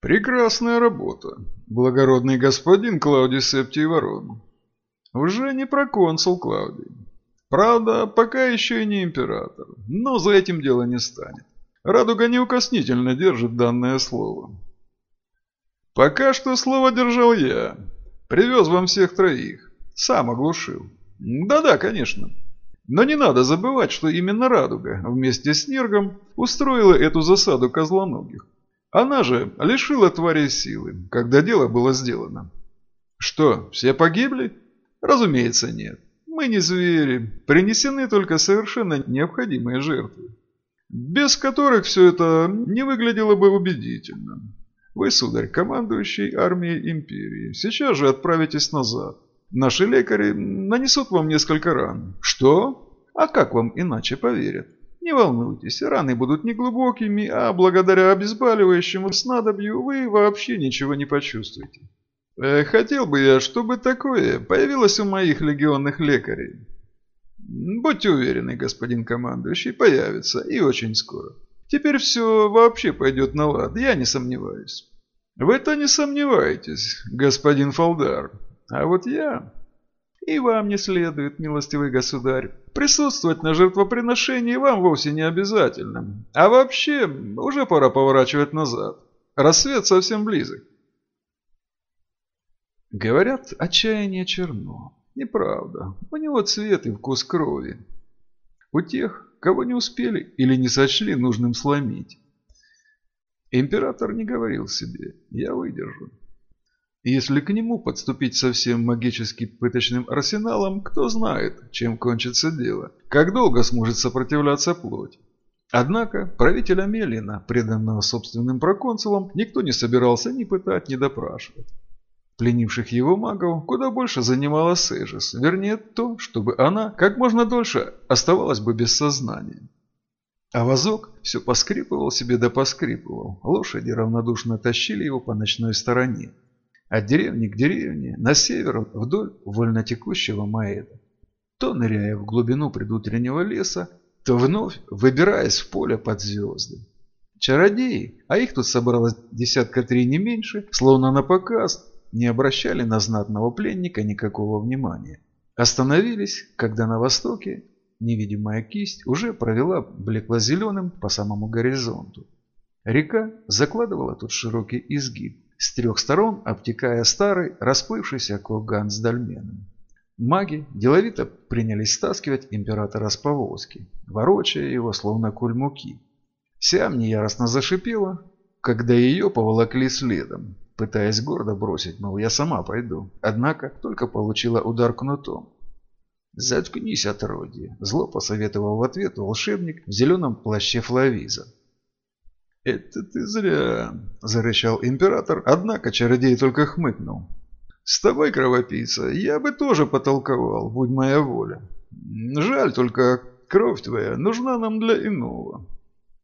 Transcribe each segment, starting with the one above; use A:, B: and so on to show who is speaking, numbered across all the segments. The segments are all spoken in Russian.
A: Прекрасная работа, благородный господин Клаудий Септий Ворон. Уже не проконсул Клаудий. Правда, пока еще и не император, но за этим дело не станет. Радуга неукоснительно держит данное слово. Пока что слово держал я. Привез вам всех троих. Сам оглушил. Да-да, конечно. Но не надо забывать, что именно Радуга вместе с Нергом устроила эту засаду козлоногих. Она же лишила тварей силы, когда дело было сделано. Что, все погибли? Разумеется, нет. Мы не звери, принесены только совершенно необходимые жертвы, без которых все это не выглядело бы убедительно. Вы, сударь, командующий армией империи, сейчас же отправитесь назад. Наши лекари нанесут вам несколько ран. Что? А как вам иначе поверят? Не волнуйтесь, раны будут не глубокими, а благодаря обезболивающему снадобью вы вообще ничего не почувствуете. Э, хотел бы я, чтобы такое появилось у моих легионных лекарей. Будьте уверены, господин командующий, появится и очень скоро. Теперь все вообще пойдет на лад, я не сомневаюсь. Вы-то не сомневаетесь, господин Фалдар. А вот я... И вам не следует, милостивый государь. Присутствовать на жертвоприношении вам вовсе не обязательно. А вообще, уже пора поворачивать назад. Рассвет совсем близок. Говорят, отчаяние черно. Неправда. У него цвет и вкус крови. У тех, кого не успели или не сочли нужным сломить. Император не говорил себе «я выдержу». Если к нему подступить со всем магически пыточным арсеналом, кто знает, чем кончится дело, как долго сможет сопротивляться плоть. Однако правителя Мелина, преданного собственным проконсулам, никто не собирался ни пытать, ни допрашивать. Пленивших его магов куда больше занимала Сейжес, вернее то, чтобы она как можно дольше оставалась бы без сознания. А вазок все поскрипывал себе да поскрипывал, лошади равнодушно тащили его по ночной стороне. От деревни к деревне, на север, вдоль вольно текущего Маэда. То ныряя в глубину предутреннего леса, то вновь выбираясь в поле под звезды. Чародеи, а их тут собралось десятка три не меньше, словно на показ, не обращали на знатного пленника никакого внимания. Остановились, когда на востоке невидимая кисть уже провела блекло-зеленым по самому горизонту. Река закладывала тут широкий изгиб, с трех сторон обтекая старый, расплывшийся курган с дольменом. Маги деловито принялись стаскивать императора с повозки, ворочая его словно куль муки. Сиам яростно зашипела, когда ее поволокли следом, пытаясь гордо бросить, мол, я сама пойду. Однако только получила удар кнутом. «Заткнись, отродье!» – зло посоветовал в ответ волшебник в зеленом плаще Флавиза. «Это ты зря!» – зарычал император, однако чародей только хмыкнул. «С тобой, кровопийца, я бы тоже потолковал, будь моя воля. Жаль только, кровь твоя нужна нам для иного.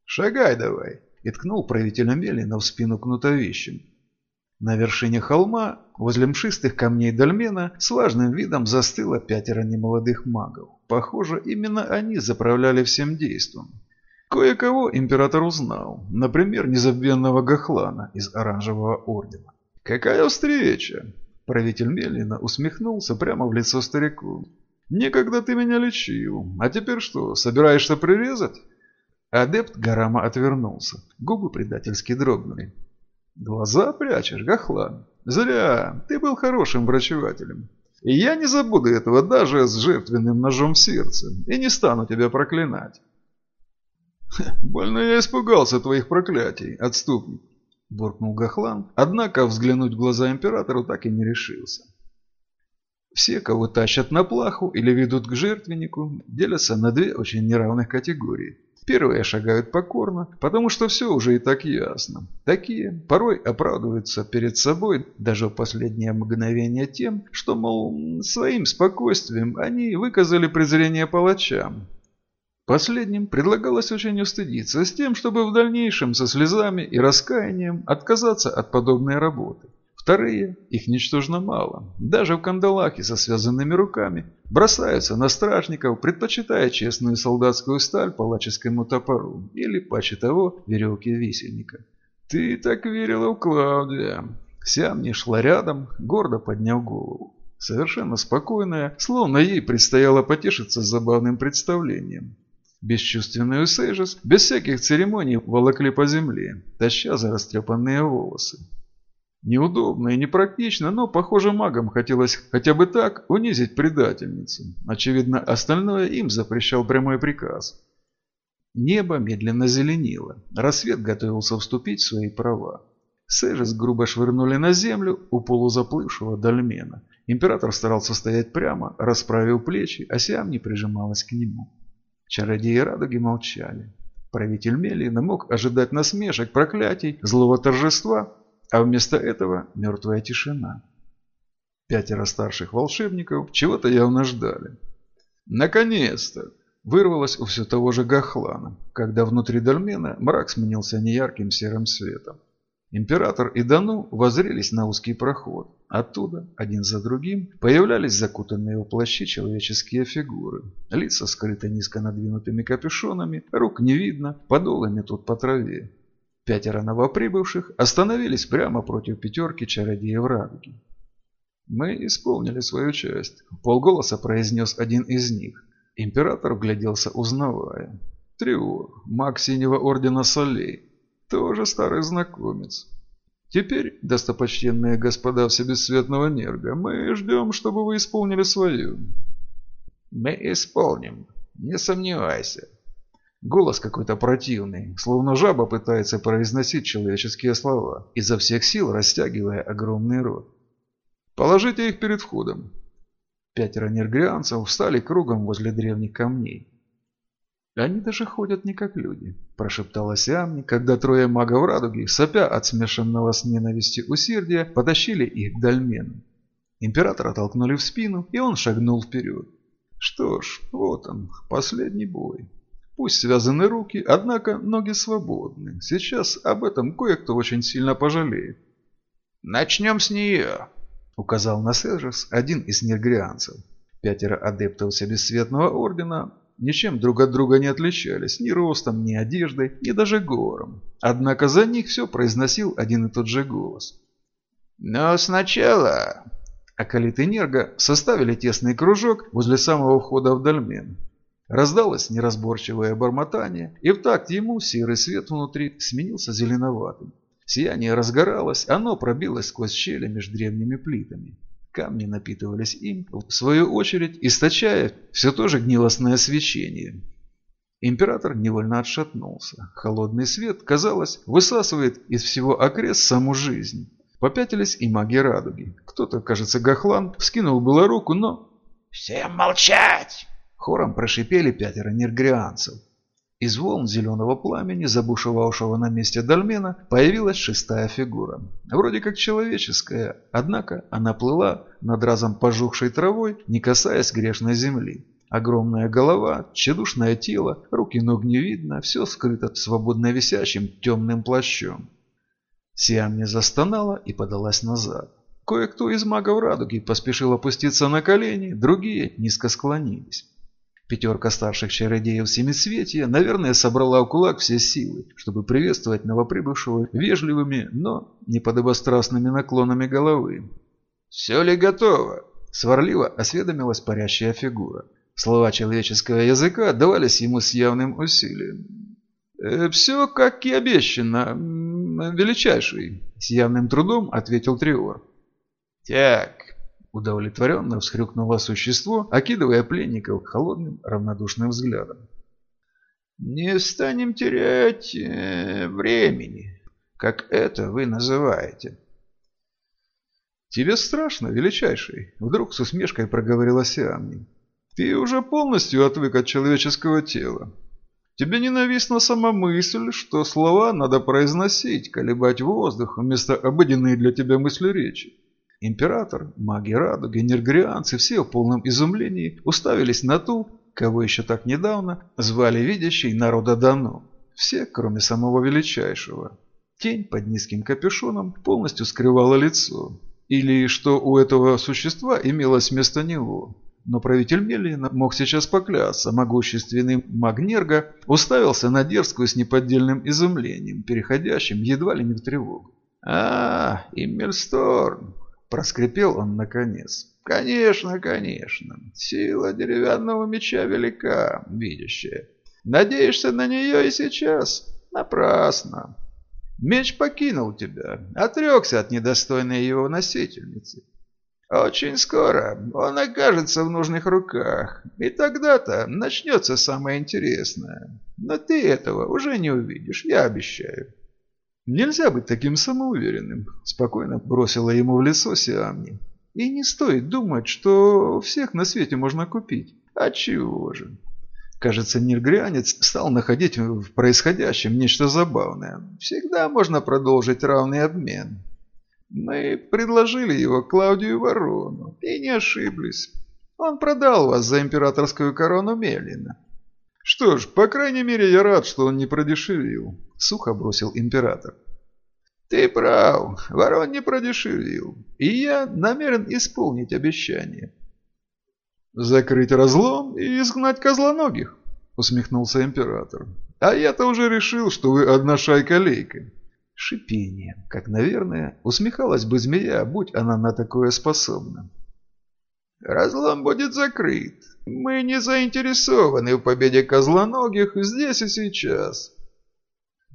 A: Шагай давай!» – и ткнул правителя Мелина в спину кнутовищем. На вершине холма, возле мшистых камней дольмена, с важным видом застыло пятеро немолодых магов. Похоже, именно они заправляли всем действом. Кое-кого император узнал, например, незабвенного Гахлана из Оранжевого Ордена. «Какая встреча!» Правитель Мелина усмехнулся прямо в лицо старику. «Некогда ты меня лечил, а теперь что, собираешься прирезать?» Адепт Гарама отвернулся, губы предательски дрогнули. «Глаза прячешь, Гахлан? Зря, ты был хорошим врачевателем. И я не забуду этого даже с жертвенным ножом в сердце, и не стану тебя проклинать. «Больно я испугался твоих проклятий, отступник», – буркнул Гахлан, однако взглянуть в глаза императору так и не решился. Все, кого тащат на плаху или ведут к жертвеннику, делятся на две очень неравных категории. Первые шагают покорно, потому что все уже и так ясно. Такие порой оправдываются перед собой даже в последнее мгновение тем, что, мол, своим спокойствием они выказали презрение палачам, Последним предлагалось очень устыдиться с тем, чтобы в дальнейшем со слезами и раскаянием отказаться от подобной работы. Вторые, их ничтожно мало, даже в кандалах и со связанными руками, бросаются на стражников, предпочитая честную солдатскую сталь палаческому топору или, паче того, веревке висельника. «Ты так верила в Клаудия!» Сиамни шла рядом, гордо подняв голову. Совершенно спокойная, словно ей предстояло потешиться с забавным представлением. Бесчувственную Сейжес без всяких церемоний волокли по земле, таща за растрепанные волосы. Неудобно и непрактично, но, похоже, магам хотелось хотя бы так унизить предательницу. Очевидно, остальное им запрещал прямой приказ. Небо медленно зеленело. Рассвет готовился вступить в свои права. Сэжес грубо швырнули на землю у полузаплывшего дольмена. Император старался стоять прямо, расправив плечи, а Сиам не прижималась к нему. Чародеи радуги молчали. Правитель Мелина мог ожидать насмешек, проклятий, злого торжества, а вместо этого мертвая тишина. Пятеро старших волшебников чего-то явно ждали. Наконец-то! Вырвалось у все того же Гахлана, когда внутри дольмена мрак сменился неярким серым светом. Император и Дану возрелись на узкий проход. Оттуда, один за другим, появлялись закутанные в плащи человеческие фигуры. Лица скрыты низко надвинутыми капюшонами, рук не видно, подолами тут по траве. Пятеро новоприбывших остановились прямо против пятерки чародеев Радуги. «Мы исполнили свою часть», – полголоса произнес один из них. Император вгляделся, узнавая. «Триор, маг Синего Ордена Солей, тоже старый знакомец. Теперь, достопочтенные господа Всебесцветного Нерга, мы ждем, чтобы вы исполнили свою.
B: Мы исполним, не сомневайся.
A: Голос какой-то противный, словно жаба пытается произносить человеческие слова, изо всех сил растягивая огромный рот. Положите их перед входом. Пятеро нергрианцев встали кругом возле древних камней. «Они даже ходят не как люди», – прошептала Сиамни, когда трое магов радуги, сопя от смешанного с ненавистью усердия, потащили их к дольмену. Императора толкнули в спину, и он шагнул вперед. Что ж, вот он, последний бой. Пусть связаны руки, однако ноги свободны. Сейчас об этом кое-кто очень сильно пожалеет.
B: «Начнем с нее», — указал на Сержес один из нергрианцев.
A: Пятеро адептов Себесцветного Ордена ничем друг от друга не отличались ни ростом, ни одеждой, ни даже говором. Однако за них все произносил один и тот же голос.
B: «Но сначала...»
A: Акалит и Нерго составили тесный кружок возле самого входа в дольмен. Раздалось неразборчивое бормотание, и в такт ему серый свет внутри сменился зеленоватым. Сияние разгоралось, оно пробилось сквозь щели между древними плитами. Камни напитывались им, в свою очередь, источая все то же гнилостное свечение. Император невольно отшатнулся. Холодный свет, казалось, высасывает из всего окрест саму жизнь. Попятились и маги радуги. Кто-то, кажется, Гахлан, вскинул было руку, но...
B: «Всем молчать!»
A: Хором прошипели пятеро нергрианцев. Из волн зеленого пламени, забушевавшего на месте дольмена, появилась шестая фигура. Вроде как человеческая, однако она плыла над разом пожухшей травой, не касаясь грешной земли. Огромная голова, тщедушное тело, руки ног не видно, все скрыто свободно висящим темным плащом. Сиам не застонала и подалась назад. Кое-кто из магов радуги поспешил опуститься на колени, другие низко склонились. Пятерка старших чародеев Семисветия, наверное, собрала в кулак все силы, чтобы приветствовать новоприбывшего вежливыми, но не подобострастными наклонами головы.
B: «Все ли готово?»
A: – сварливо осведомилась парящая фигура. Слова человеческого языка давались ему с явным усилием. «Э, «Все, как и обещано, величайший», – с явным трудом ответил Триор.
B: «Так,
A: Удовлетворенно всхрюкнуло существо, окидывая пленников холодным равнодушным взглядом.
B: «Не станем терять э, времени, как это вы называете».
A: «Тебе страшно, величайший?» – вдруг с усмешкой проговорила Сиамни. «Ты уже полностью отвык от человеческого тела. Тебе ненавистна сама мысль, что слова надо произносить, колебать воздух вместо обыденной для тебя мысли речи. Император, маги радуги, нергрианцы все в полном изумлении уставились на ту, кого еще так недавно звали видящий народа Дано. Все, кроме самого величайшего. Тень под низким капюшоном полностью скрывала лицо. Или что у этого существа имелось вместо него. Но правитель Мелина мог сейчас поклясться. Могущественный Магнерго уставился на дерзкую с неподдельным изумлением, переходящим едва ли не в тревогу. «А, Иммельсторм!» – проскрипел он наконец. «Конечно, конечно. Сила деревянного меча велика, видящая. Надеешься на нее и сейчас? Напрасно. Меч покинул тебя, отрекся от недостойной его носительницы. Очень скоро он окажется в нужных руках, и тогда-то начнется самое интересное. Но ты этого уже не увидишь, я обещаю.
B: Нельзя быть таким самоуверенным, спокойно бросила ему в лицо Сиамни. И не стоит думать, что всех на свете можно купить. А чего же? Кажется, нергрянец стал находить в происходящем нечто забавное. Всегда можно продолжить равный обмен. Мы предложили его Клаудию Ворону и не ошиблись. Он продал вас за императорскую корону Мелина.
A: Что ж, по крайней мере, я рад, что он не продешевил, сухо бросил император.
B: Ты прав, ворон не продешевил, и я намерен исполнить обещание.
A: «Закрыть разлом и изгнать козлоногих», — усмехнулся император. «А я-то уже решил, что вы одна шайка-лейка».
B: Шипение, как, наверное, усмехалась бы змея, будь она на такое способна.
C: «Разлом будет закрыт. Мы не заинтересованы в победе козлоногих здесь и сейчас».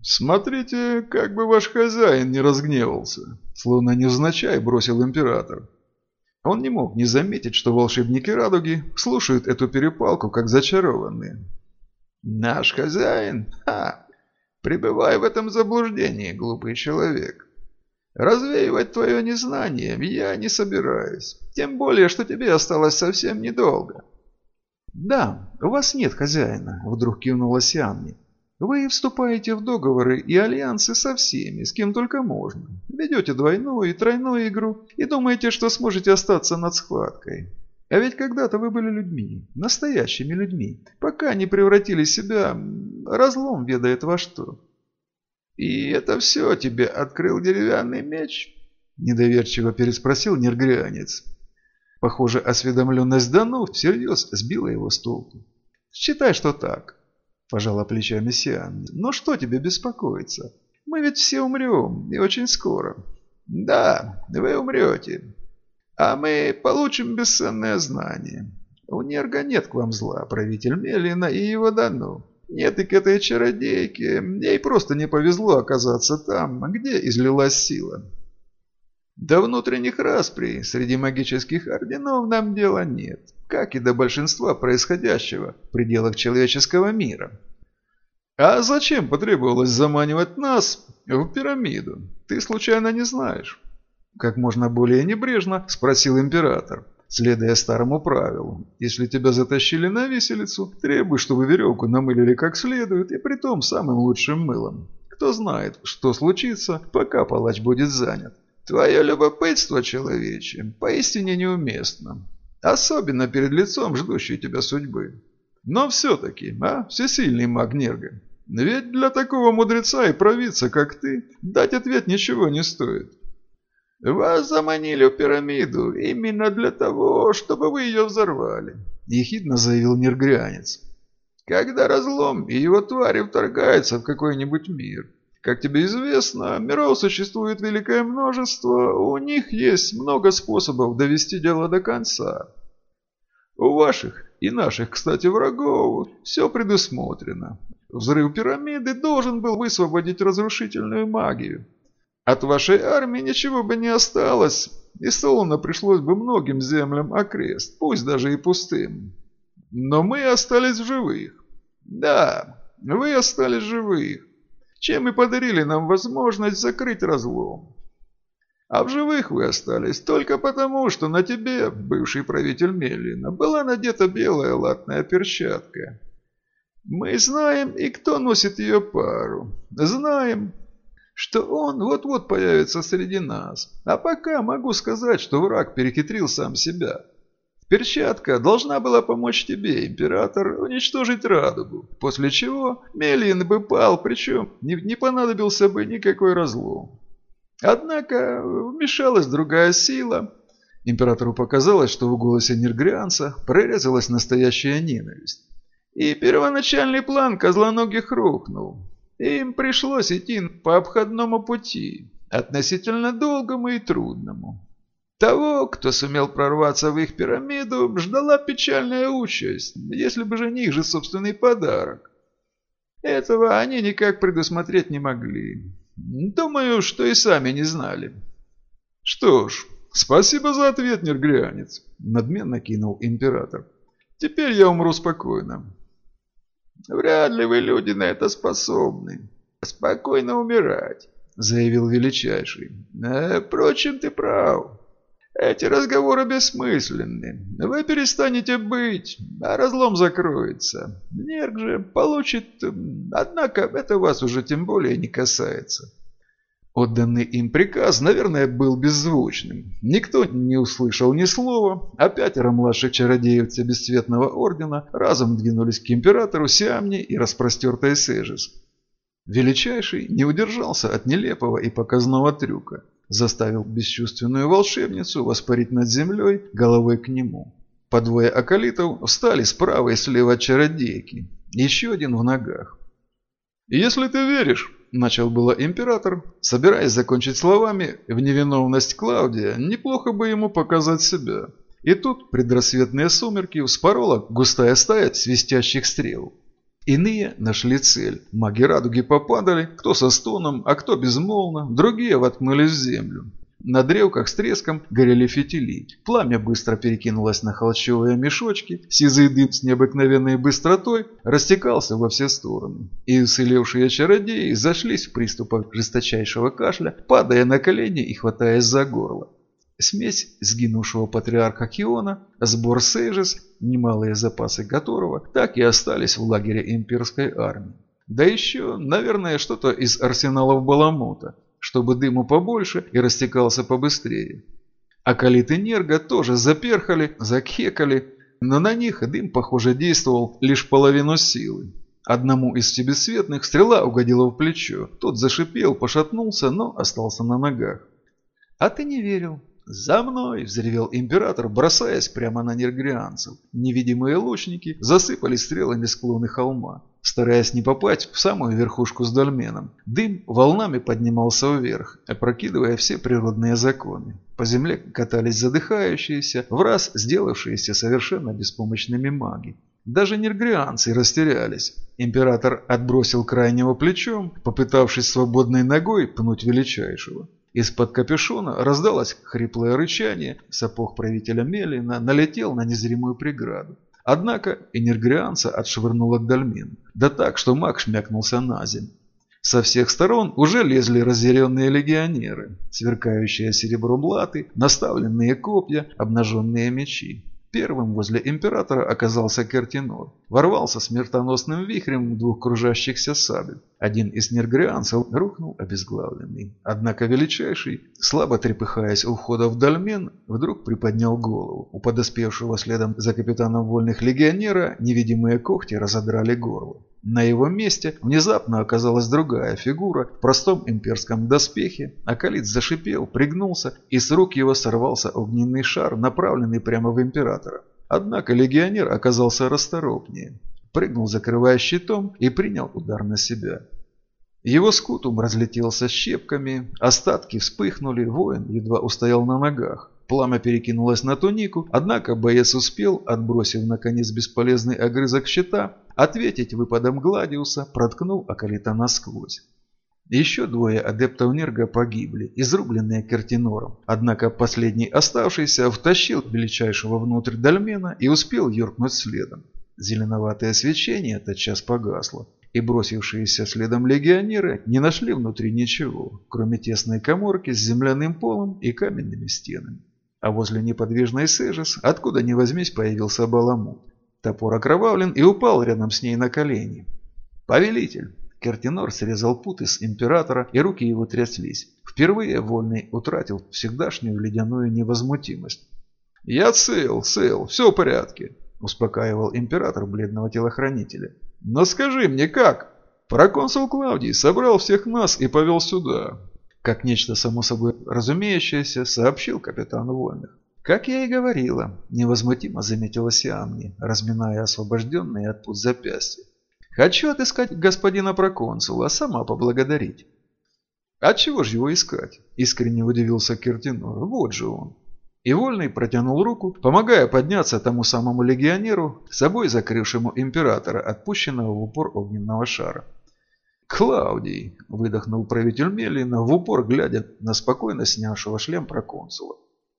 A: «Смотрите, как бы ваш хозяин не разгневался», словно невзначай бросил император. Он не мог не заметить, что волшебники радуги слушают эту перепалку, как зачарованные.
C: «Наш хозяин? Ха! Пребывай в этом заблуждении, глупый человек. Развеивать твое незнание я не собираюсь, тем более, что тебе осталось совсем недолго».
B: «Да, у вас нет хозяина», — вдруг кивнула Сианни. Вы вступаете в договоры и альянсы со всеми, с кем только можно. Ведете двойную и тройную игру и думаете, что сможете остаться над схваткой. А ведь когда-то вы были людьми, настоящими людьми, пока не превратили себя, разлом ведает во что.
C: «И это все тебе открыл деревянный меч?»
B: Недоверчиво переспросил нергрянец. Похоже, осведомленность Дану всерьез сбила его с толку. «Считай, что так. Пожала плечами Сиан. Но что тебе беспокоиться? Мы ведь все умрем, и очень скоро.
C: Да, вы умрете. А мы получим бесценное знание. У Нерга нет к вам зла, правитель Мелина и его Дану. Нет и к этой чародейке. Ей просто не повезло оказаться там, где излилась сила. До внутренних расприй среди магических орденов нам дела нет как и до большинства происходящего в пределах человеческого мира. А зачем потребовалось заманивать нас в пирамиду? Ты случайно не знаешь?
B: Как можно более небрежно спросил император, следуя старому правилу. Если тебя затащили на виселицу, требуй, чтобы веревку намылили как следует и притом самым лучшим мылом. Кто знает, что случится, пока палач будет занят.
C: Твое любопытство, человече, поистине неуместно. Особенно перед лицом ждущей тебя судьбы. Но все-таки, а, всесильный маг Нерга, ведь для такого мудреца и провидца, как ты, дать ответ ничего не стоит. Вас заманили в пирамиду именно для того, чтобы вы ее взорвали, ехидно заявил Нергрянец. Когда разлом и его твари вторгаются в какой-нибудь мир, как тебе известно, миров существует великое множество, у них есть много способов довести дело до конца. У ваших и наших, кстати, врагов все предусмотрено. Взрыв пирамиды должен был высвободить разрушительную магию. От вашей армии ничего бы не осталось, и словно пришлось бы многим землям окрест, пусть даже и пустым. Но мы остались в живых. Да, вы остались живых чем и подарили нам возможность закрыть разлом. А в живых вы остались только потому, что на тебе, бывший правитель Меллина, была надета белая латная перчатка. Мы знаем, и кто носит ее пару. Знаем, что он вот-вот появится среди нас. А пока могу сказать, что враг перехитрил сам себя. Перчатка должна была помочь тебе, император, уничтожить радугу, после чего Мелин бы пал, причем не, не понадобился бы никакой разлом. Однако вмешалась другая сила,
B: Императору показалось, что в голосе нергрианца прорезалась настоящая ненависть. И первоначальный план козлоногих рухнул. Им пришлось идти по обходному пути, относительно долгому и трудному. Того, кто сумел прорваться в их пирамиду, ждала печальная участь, если бы жених же собственный подарок. Этого они никак предусмотреть не могли. Думаю, что и сами не знали.
C: Что ж, спасибо за ответ, нергрянец, надменно кинул император. Теперь я умру спокойно.
B: Вряд ли вы, люди, на это способны. Спокойно умирать, заявил величайший. Э, впрочем, ты прав. Эти разговоры бессмысленны. Вы перестанете быть, а разлом закроется. Нерк же получит... Однако это вас уже тем более не касается. Отданный им приказ, наверное, был беззвучным. Никто не услышал ни слова, а пятеро младших чародеев Бесцветного Ордена разом двинулись к императору Сиамни и распростертой Сежис. Величайший не удержался от нелепого и показного трюка заставил бесчувственную волшебницу воспарить над землей головой к нему. По двое околитов встали справа и слева от чародейки, еще один в ногах.
C: «Если ты веришь», – начал было император, собираясь закончить словами в невиновность Клаудия, неплохо бы ему показать себя. И тут предрассветные сумерки вспорола густая стая свистящих стрел.
B: Иные нашли цель. Маги радуги попадали, кто со стоном, а кто безмолвно, другие воткнулись в землю. На древках с треском горели фитили. Пламя быстро перекинулось на холщовые мешочки, сизый дым с необыкновенной быстротой растекался во все стороны. И уцелевшие чародеи зашлись в приступах жесточайшего кашля, падая на колени и хватаясь за горло. Смесь сгинувшего патриарха Киона, сбор Сейжес, немалые запасы которого так и остались в лагере имперской армии. Да еще, наверное, что-то из арсеналов Баламута, чтобы дыму побольше и растекался побыстрее. А калиты Нерга тоже заперхали, закхекали, но на них дым, похоже, действовал лишь половину силы. Одному из себесветных стрела угодила в плечо. Тот зашипел, пошатнулся, но остался на ногах. «А ты не верил», «За мной!» – взревел император, бросаясь прямо на нергрианцев. Невидимые лучники засыпали стрелами склоны холма, стараясь не попасть в самую верхушку с дольменом. Дым волнами поднимался вверх, опрокидывая все природные законы. По земле катались задыхающиеся, в раз сделавшиеся совершенно беспомощными маги. Даже нергрианцы растерялись. Император отбросил крайнего плечом, попытавшись свободной ногой пнуть величайшего. Из-под капюшона раздалось хриплое рычание, сапог правителя Мелина налетел на незримую преграду. Однако энергрианца отшвырнуло к дольмену, да так, что маг шмякнулся на землю. Со всех сторон уже лезли разъяренные легионеры, сверкающие серебром латы, наставленные копья, обнаженные мечи. Первым возле императора оказался Кертинор. Ворвался смертоносным вихрем двух кружащихся сабель. Один из нергрианцев рухнул обезглавленный. Однако величайший, слабо трепыхаясь у входа в дольмен, вдруг приподнял голову. У подоспевшего следом за капитаном вольных легионера невидимые когти разодрали горло. На его месте внезапно оказалась другая фигура в простом имперском доспехе. Акалит зашипел, пригнулся, и с рук его сорвался огненный шар, направленный прямо в императора. Однако легионер оказался расторопнее. Прыгнул, закрывая щитом, и принял удар на себя. Его скутум разлетелся щепками, остатки вспыхнули, воин едва устоял на ногах. Пламя перекинулось на тунику, однако боец успел, отбросив наконец бесполезный огрызок щита, ответить выпадом Гладиуса, проткнул Акалита насквозь. Еще двое адептов Нерга погибли, изрубленные Кертинором. Однако последний оставшийся втащил величайшего внутрь дольмена и успел юркнуть следом. Зеленоватое свечение тотчас погасло, и бросившиеся следом легионеры не нашли внутри ничего, кроме тесной коморки с земляным полом и каменными стенами. А возле неподвижной Сежес, откуда ни возьмись, появился Баламут. Топор окровавлен и упал рядом с ней на колени. «Повелитель!» Кертинор срезал путы с императора, и руки его тряслись. Впервые Вольный утратил всегдашнюю ледяную невозмутимость.
C: «Я цел, цел, все в порядке», – успокаивал император бледного телохранителя. «Но скажи мне, как?» Проконсул Клавдий собрал всех нас и повел сюда.
B: Как нечто само собой разумеющееся, сообщил капитан Вольных. «Как я и говорила», – невозмутимо заметила Сиамни, разминая освобожденные от пут запястья. «Хочу отыскать господина проконсула, сама поблагодарить».
A: «А чего же его искать?» – искренне удивился Кертинор. «Вот же он». И Вольный протянул руку, помогая подняться тому самому легионеру, собой закрывшему императора, отпущенного в упор огненного шара. «Клаудий!» – выдохнул правитель Мелина, в упор глядя на спокойно снявшего шлем проконсула.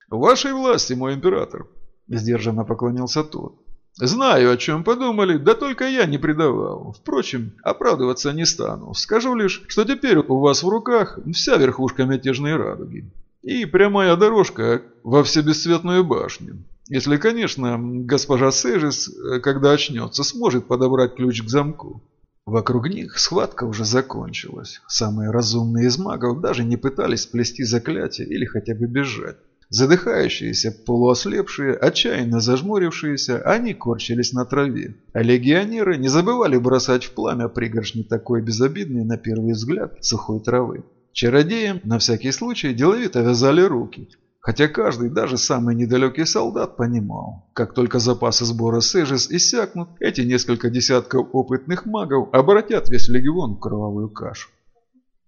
A: «В вашей власти, мой император!» – сдержанно поклонился тот. «Знаю, о чем подумали, да только я не предавал. Впрочем, оправдываться не стану. Скажу лишь, что теперь у вас в руках вся верхушка мятежной радуги. И прямая дорожка во всебесцветную башню. Если, конечно, госпожа Сежис, когда очнется, сможет подобрать ключ к замку. Вокруг них схватка уже закончилась. Самые разумные из магов даже не пытались сплести заклятие или хотя бы бежать. Задыхающиеся, полуослепшие, отчаянно зажмурившиеся, они корчились на траве. А легионеры не забывали бросать в пламя пригоршни такой безобидной на первый взгляд сухой травы. Чародеям на всякий случай деловито вязали руки, Хотя каждый, даже самый недалекий солдат понимал, как только запасы сбора Сежис иссякнут, эти несколько десятков опытных магов обратят весь легион в кровавую кашу.